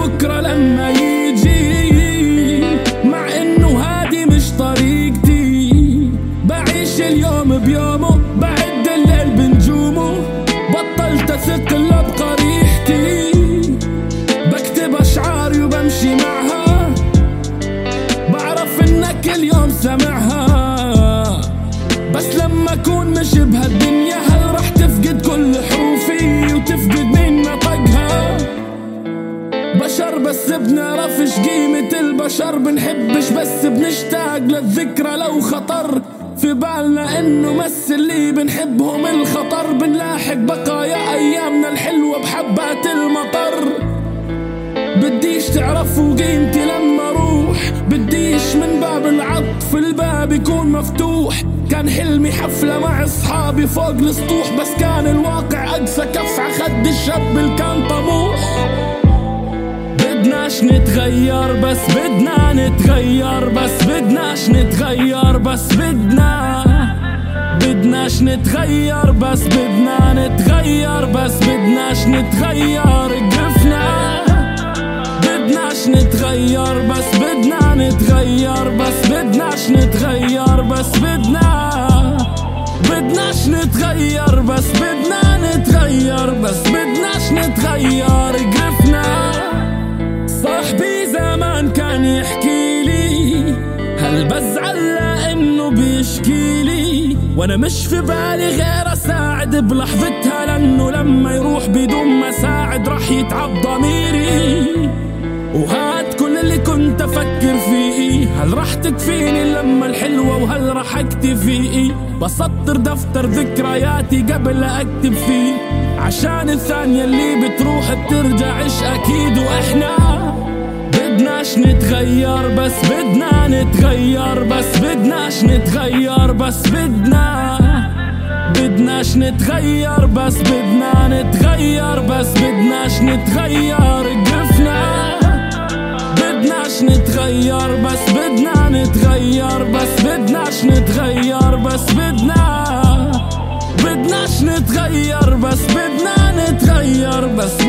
بكرة لما يجي مع إنه هادي مش طريقتي. بعيش اليوم بيومه بعد الليل بنجومه. بطلت اثق إلا بقريحتي بكتب أشعاري وبمشي معها. بعرف إنك اليوم سمعها. بس لما أكون مش بهالدنيا بشر بس بنعرفش قيمة البشر بنحبش بس بنشتاق للذكرى لو خطر. في بالنا إنه مس اللي بنحبهم الخطر بنلاحق بقايا أيامنا الحلوة بحبات المطر. بديش تعرفوا قيمتي لما أروح بديش من باب العطف الباب يكون مفتوح. كان حلمي حفلة مع أصحابي فوق السطوح بس كان الواقع اقسى كف عخد الشاب اللي كان طموح. بدناش نتغير بس بدنا نتغير بس بدناش نتغير بس بدنا بدناش نتغير بس بدنا نتغير بس بدناش نتغير قفنا بدناش نتغير بس بدنا نتغير بس بدناش نتغير بس بدنا بدناش نتغير بس بدنا نتغير بس بدناش نتغير لأنه بيشكي لي وأنا مش في بالي غير أساعد بلحظتها لأنه لما يروح بدون ما أساعد راح يتعب ضميري. وهاد كل اللي كنت أفكر فيه هل راح تكفيني اللمة الحلوة وهل راح أكتفي؟ بسطر دفتر ذكرياتي قبل أكتب فيه عشان الثانية اللي بتروح بترجعش أكيد. وإحنا بدناش نتغير بس بدنا نتغير بس بدناش نتغير. بس بدنا بدناش نتغير بس بدنا نتغير بس بدناش نتغير قفنا بدناش نتغير بس بدنا نتغير بس بدناش نتغير بس بدنا. بدناش نتغير بس بدنا نتغير بس